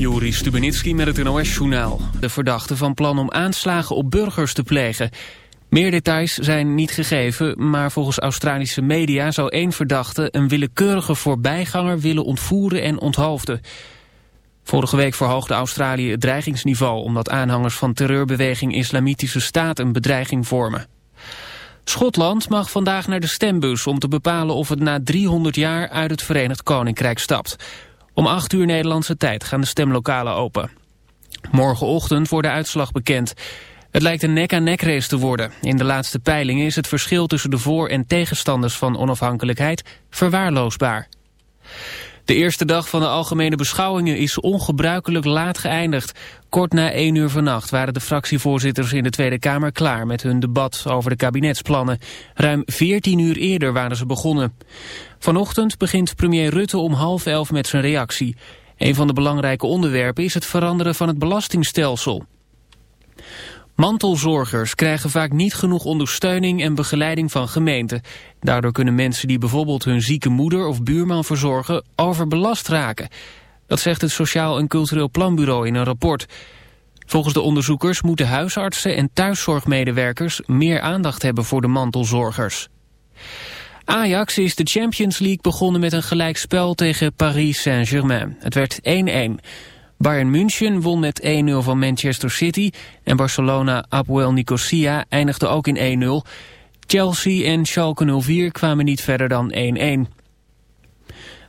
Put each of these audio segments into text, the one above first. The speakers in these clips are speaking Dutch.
Juri Stubenitski met het NOS-journaal. De verdachte van plan om aanslagen op burgers te plegen. Meer details zijn niet gegeven, maar volgens Australische media... zou één verdachte een willekeurige voorbijganger willen ontvoeren en onthoofden. Vorige week verhoogde Australië het dreigingsniveau... omdat aanhangers van terreurbeweging Islamitische Staat een bedreiging vormen. Schotland mag vandaag naar de stembus om te bepalen of het na 300 jaar uit het Verenigd Koninkrijk stapt... Om 8 uur Nederlandse tijd gaan de stemlokalen open. Morgenochtend wordt de uitslag bekend. Het lijkt een nek-aan-nek race te worden. In de laatste peilingen is het verschil tussen de voor- en tegenstanders van onafhankelijkheid verwaarloosbaar. De eerste dag van de algemene beschouwingen is ongebruikelijk laat geëindigd. Kort na 1 uur vannacht waren de fractievoorzitters in de Tweede Kamer klaar met hun debat over de kabinetsplannen. Ruim 14 uur eerder waren ze begonnen. Vanochtend begint premier Rutte om half elf met zijn reactie. Een van de belangrijke onderwerpen is het veranderen van het belastingstelsel. Mantelzorgers krijgen vaak niet genoeg ondersteuning en begeleiding van gemeenten. Daardoor kunnen mensen die bijvoorbeeld hun zieke moeder of buurman verzorgen overbelast raken. Dat zegt het Sociaal en Cultureel Planbureau in een rapport. Volgens de onderzoekers moeten huisartsen en thuiszorgmedewerkers meer aandacht hebben voor de mantelzorgers. Ajax is de Champions League begonnen met een gelijkspel tegen Paris Saint-Germain. Het werd 1-1. Bayern München won met 1-0 van Manchester City en Barcelona Apoel Nicosia eindigde ook in 1-0. Chelsea en Schalke 04 kwamen niet verder dan 1-1.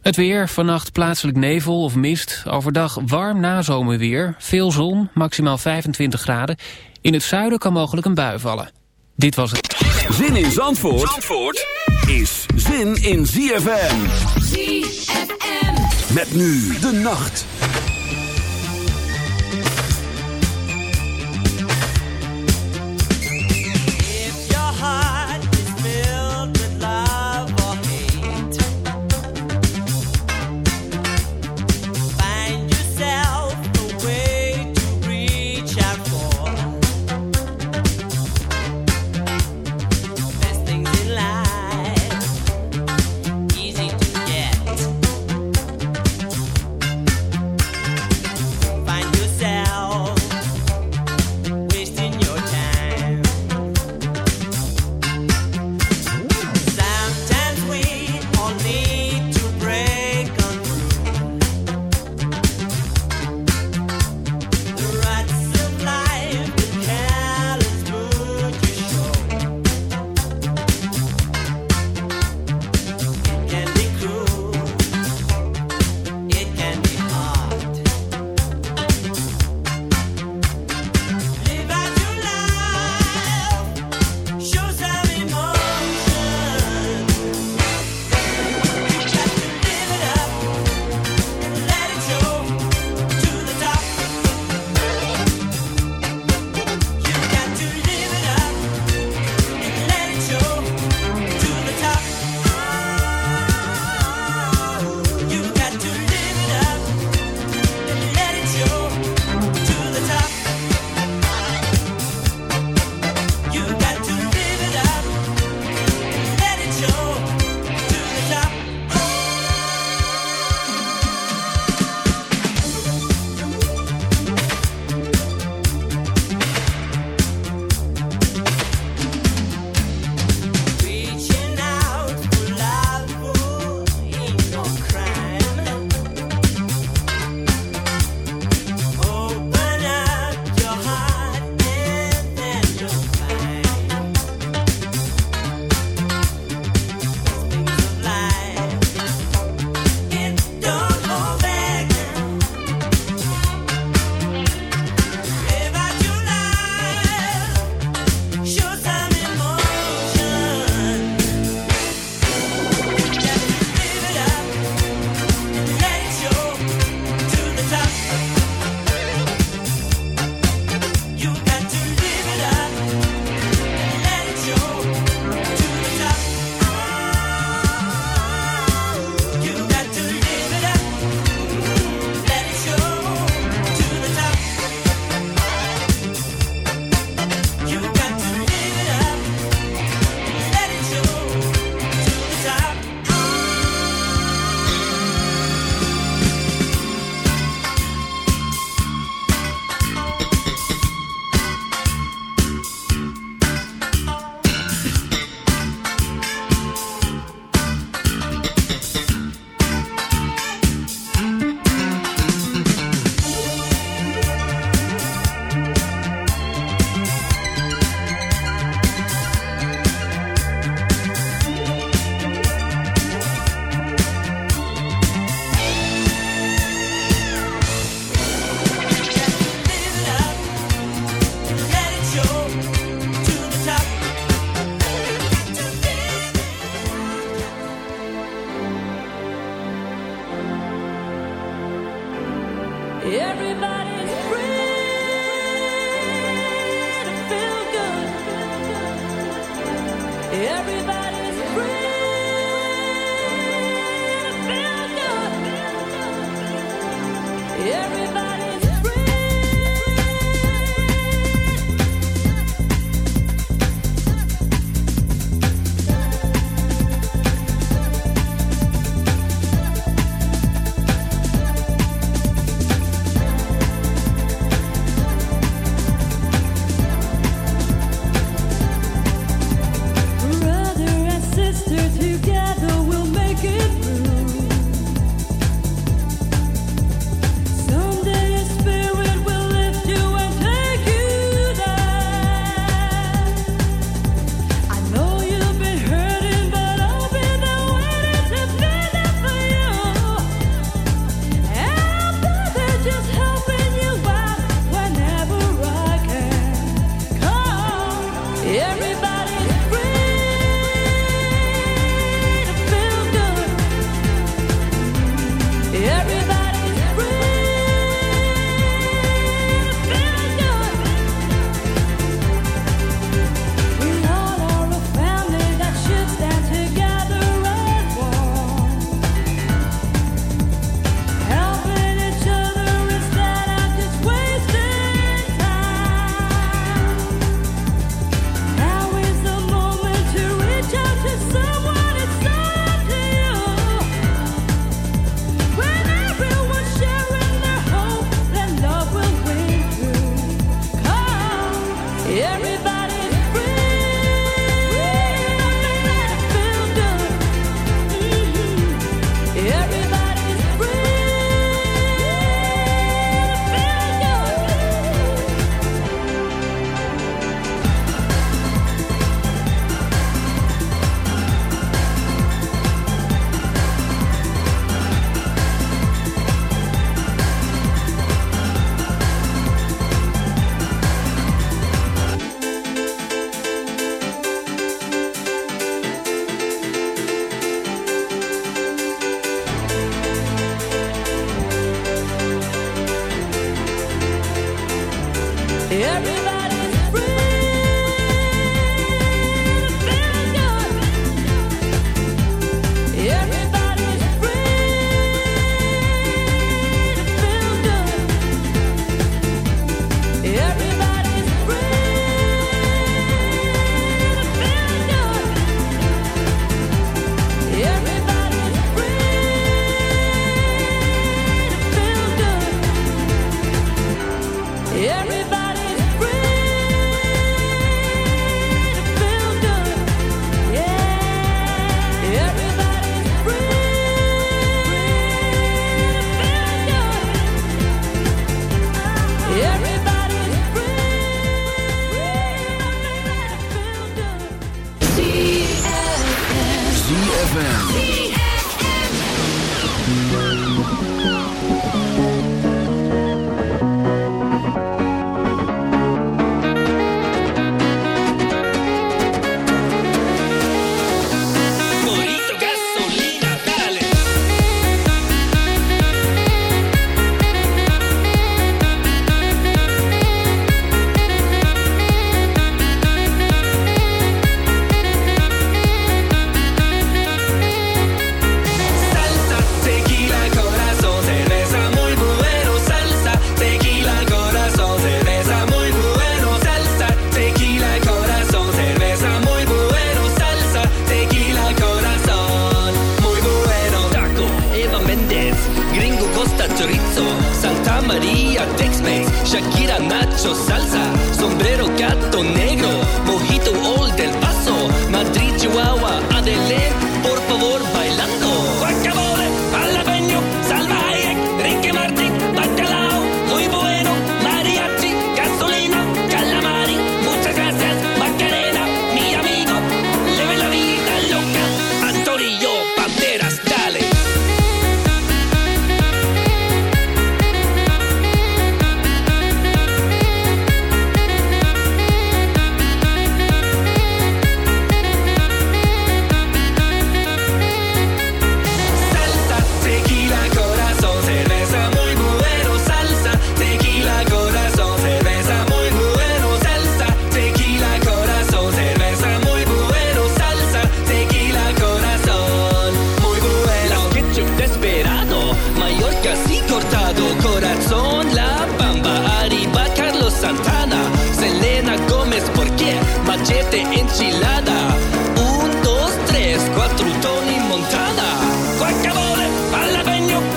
Het weer, vannacht plaatselijk nevel of mist. Overdag warm nazomerweer, veel zon, maximaal 25 graden. In het zuiden kan mogelijk een bui vallen. Dit was het. Zin in Zandvoort, Zandvoort is zin in ZFM. ZFM. Met nu de nacht.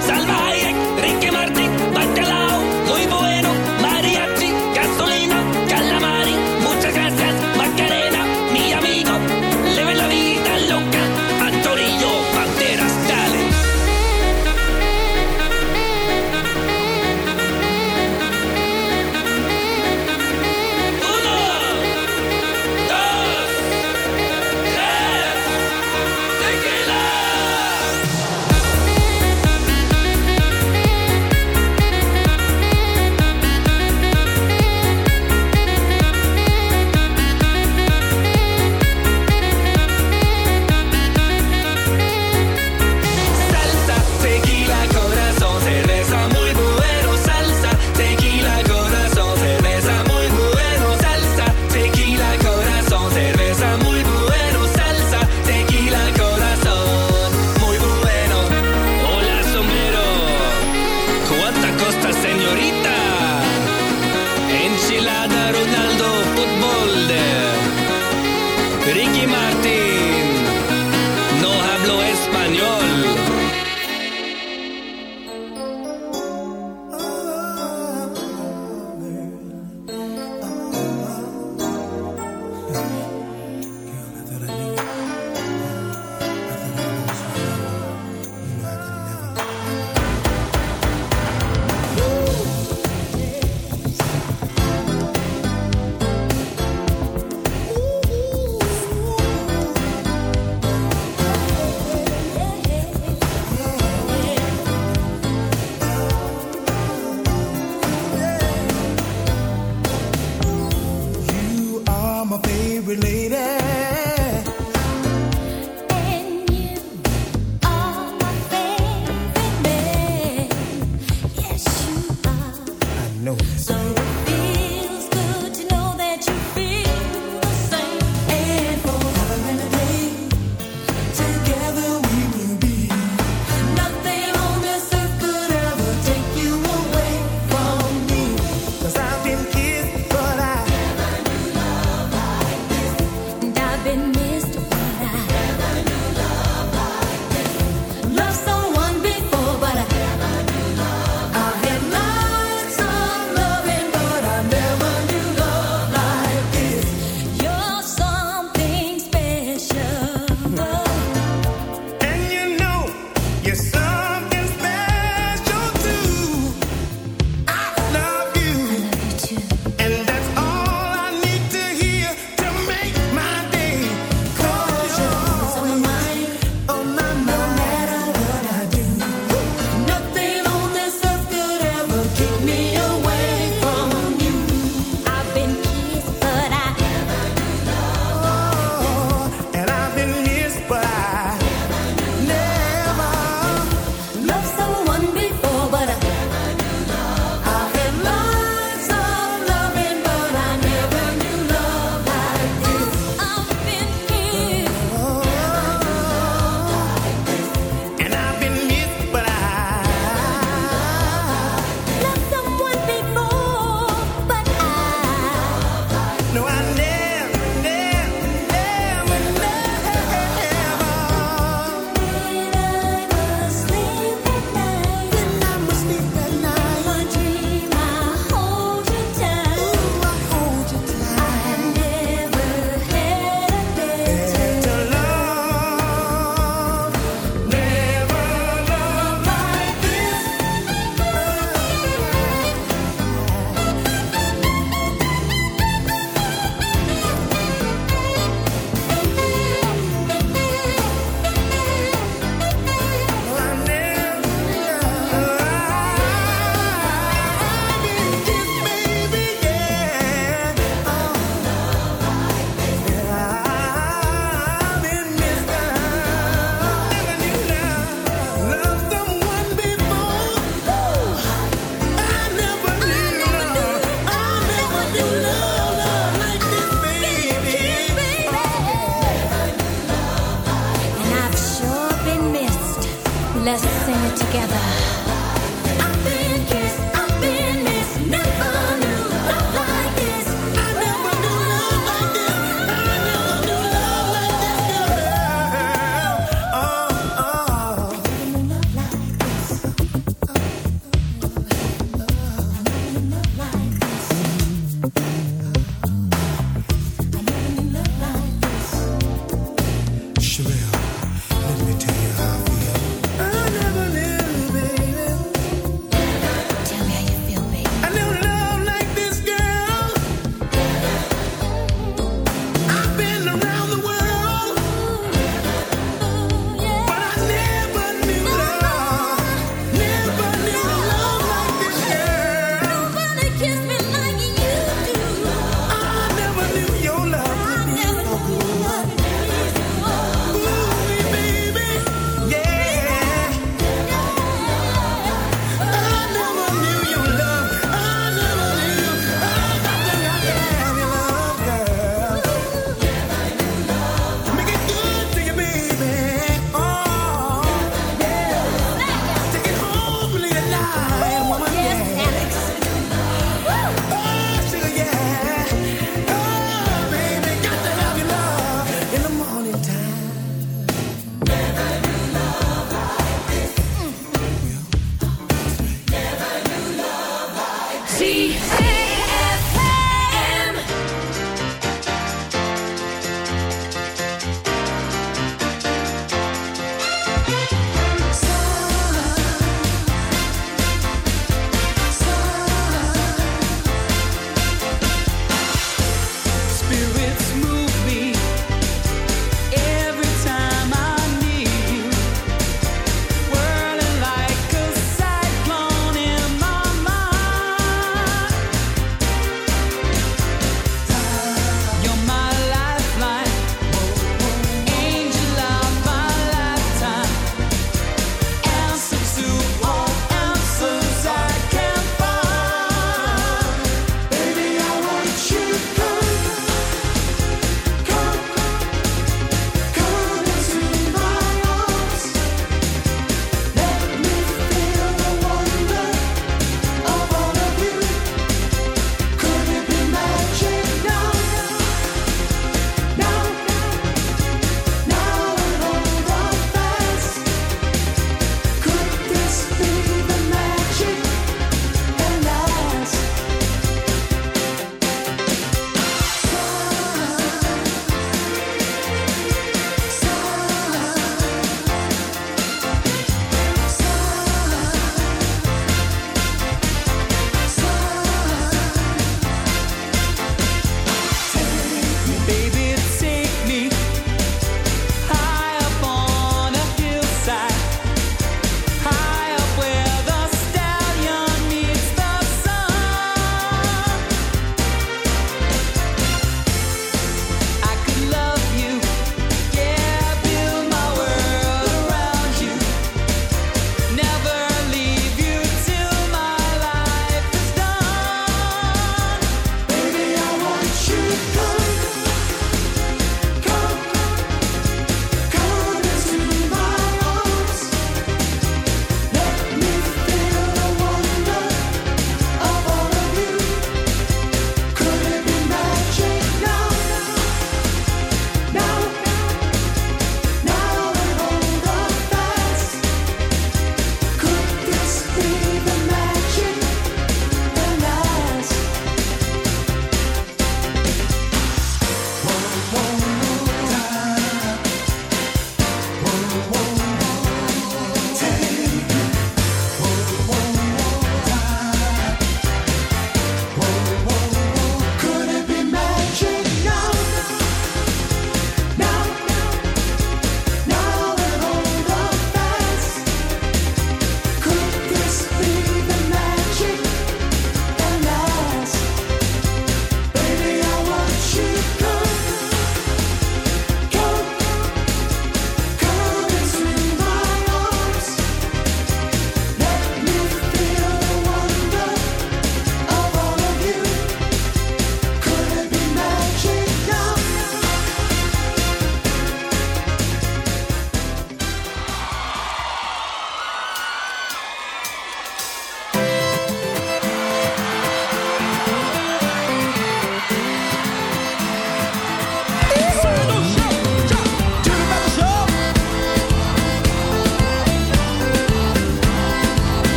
三 my favorite lady.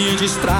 me distrai.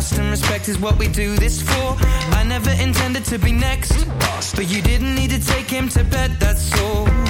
Trust and respect is what we do this for. I never intended to be next, but you didn't need to take him to bed, that's all.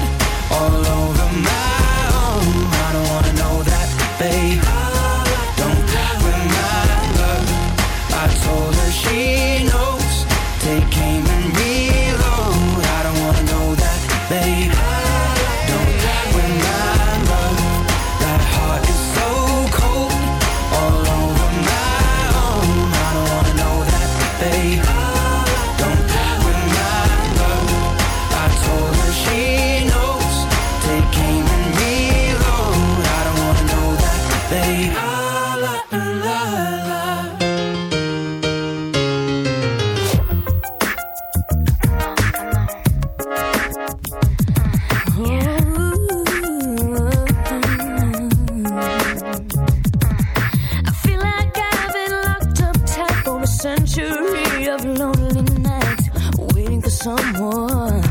someone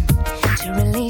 to release.